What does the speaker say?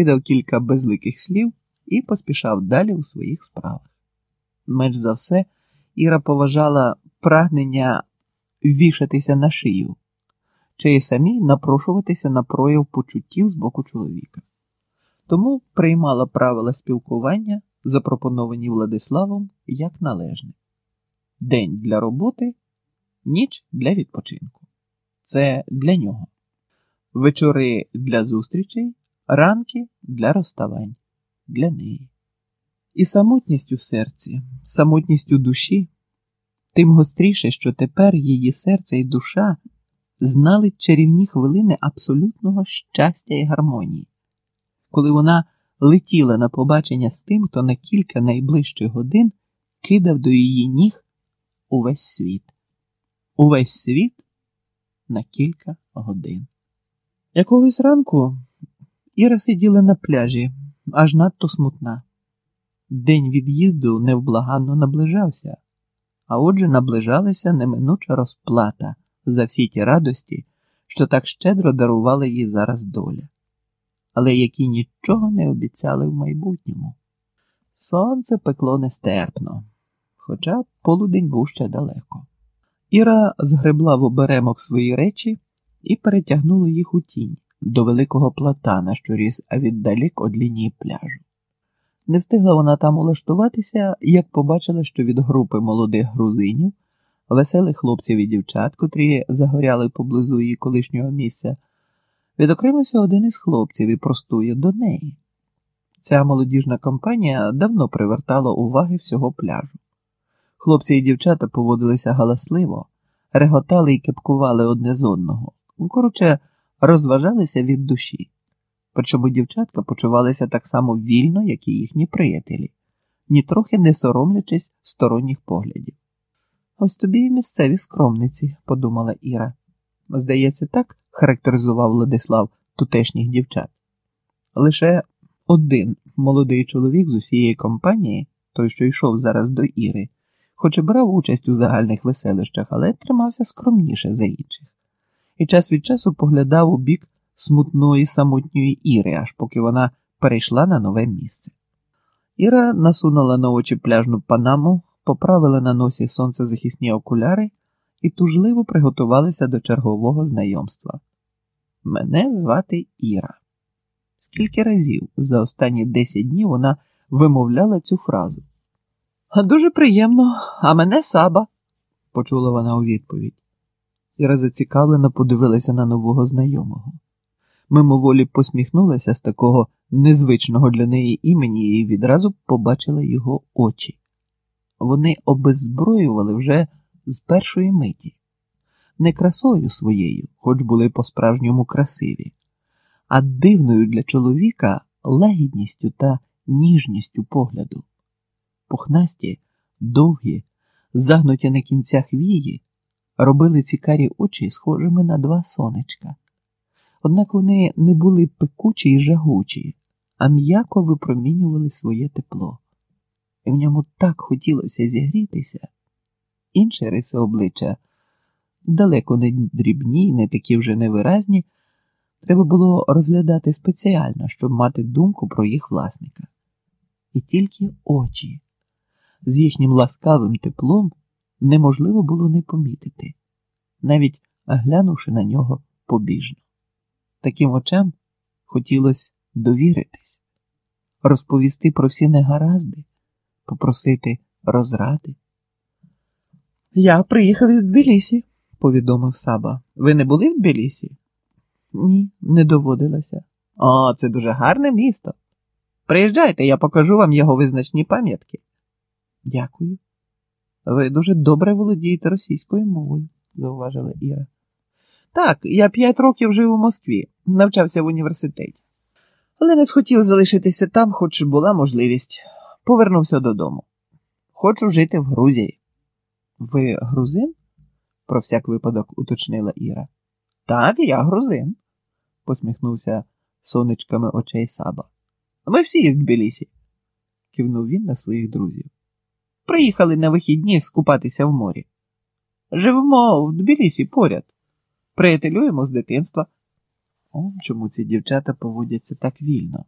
накидав кілька безликих слів і поспішав далі у своїх справах. Менш за все, Іра поважала прагнення вішатися на шию, чи й самі напрошуватися на прояв почуттів з боку чоловіка. Тому приймала правила спілкування, запропоновані Владиславом, як належне. День для роботи, ніч для відпочинку. Це для нього. Вечори для зустрічей, ранки для розставань, для неї. І самотність у серці, самотність у душі, тим гостріше, що тепер її серце і душа знали чарівні хвилини абсолютного щастя і гармонії, коли вона летіла на побачення з тим, хто на кілька найближчих годин кидав до її ніг увесь світ. Увесь світ на кілька годин. Якогось ранку Іра сиділа на пляжі, аж надто смутна. День від'їзду невблаганно наближався, а отже наближалася неминуча розплата за всі ті радості, що так щедро дарувала їй зараз доля, але які нічого не обіцяли в майбутньому. Сонце пекло нестерпно, хоча полудень був ще далеко. Іра згребла в оберемок свої речі і перетягнула їх у тінь до великого платана, що ріс віддалік од лінії пляжу. Не встигла вона там улаштуватися, як побачила, що від групи молодих грузинів, веселих хлопців і дівчат, котрі загоряли поблизу її колишнього місця, відокремився один із хлопців і простує до неї. Ця молодіжна компанія давно привертала уваги всього пляжу. Хлопці і дівчата поводилися галасливо, реготали і кепкували одне з одного. Коротше, розважалися від душі. Причому дівчатка почувалися так само вільно, як і їхні приятелі, нітрохи не соромлячись сторонніх поглядів. Ось тобі і місцеві скромниці, подумала Іра. Здається, так характеризував Владислав тутешніх дівчат. Лише один молодий чоловік з усієї компанії, той, що йшов зараз до Іри, хоч і брав участь у загальних веселищах, але тримався скромніше за інших, і час від часу поглядав у бік смутної самотньої Іри, аж поки вона перейшла на нове місце. Іра насунула на очі пляжну панаму, поправила на носі сонцезахисні окуляри і тужливо приготувалася до чергового знайомства. Мене звати Іра. Скільки разів за останні 10 днів вона вимовляла цю фразу. Дуже приємно, а мене саба, почула вона у відповідь. Іра зацікавлено подивилася на нового знайомого. Мимоволі посміхнулася з такого незвичного для неї імені і відразу побачила його очі. Вони обеззброювали вже з першої миті, не красою своєю, хоч були по-справжньому красиві, а дивною для чоловіка лагідністю та ніжністю погляду. Пухнасті, довгі, загнуті на кінцях вії, робили ці карі очі схожими на два сонечка. Однак вони не були пекучі й жагучі, а м'яко випромінювали своє тепло, і в ньому так хотілося зігрітися. Інші риси обличчя, далеко не дрібні, не такі вже невиразні, треба було розглядати спеціально, щоб мати думку про їх власника. І тільки очі з їхнім ласкавим теплом неможливо було не помітити, навіть глянувши на нього побіжно. Таким очам хотілося довіритись, розповісти про всі негаразди, попросити розради. Я приїхав із Тбілісі, повідомив Саба. Ви не були в Тбілісі? Ні, не доводилося. О, це дуже гарне місто. Приїжджайте, я покажу вам його визначні пам'ятки. Дякую. Ви дуже добре володієте російською мовою, зауважила Іра. Так, я п'ять років жив у Москві, навчався в університеті. Але не схотів залишитися там, хоч була можливість. Повернувся додому. Хочу жити в Грузії. Ви грузин? про всяк випадок уточнила Іра. Так, я грузин, посміхнувся сонечками очей Саба. Ми всі із Тбілісі, кивнув він на своїх друзів. Приїхали на вихідні скупатися в морі. Живемо в Тбілісі поряд, приятелюємо з дитинства. О, чому ці дівчата поводяться так вільно?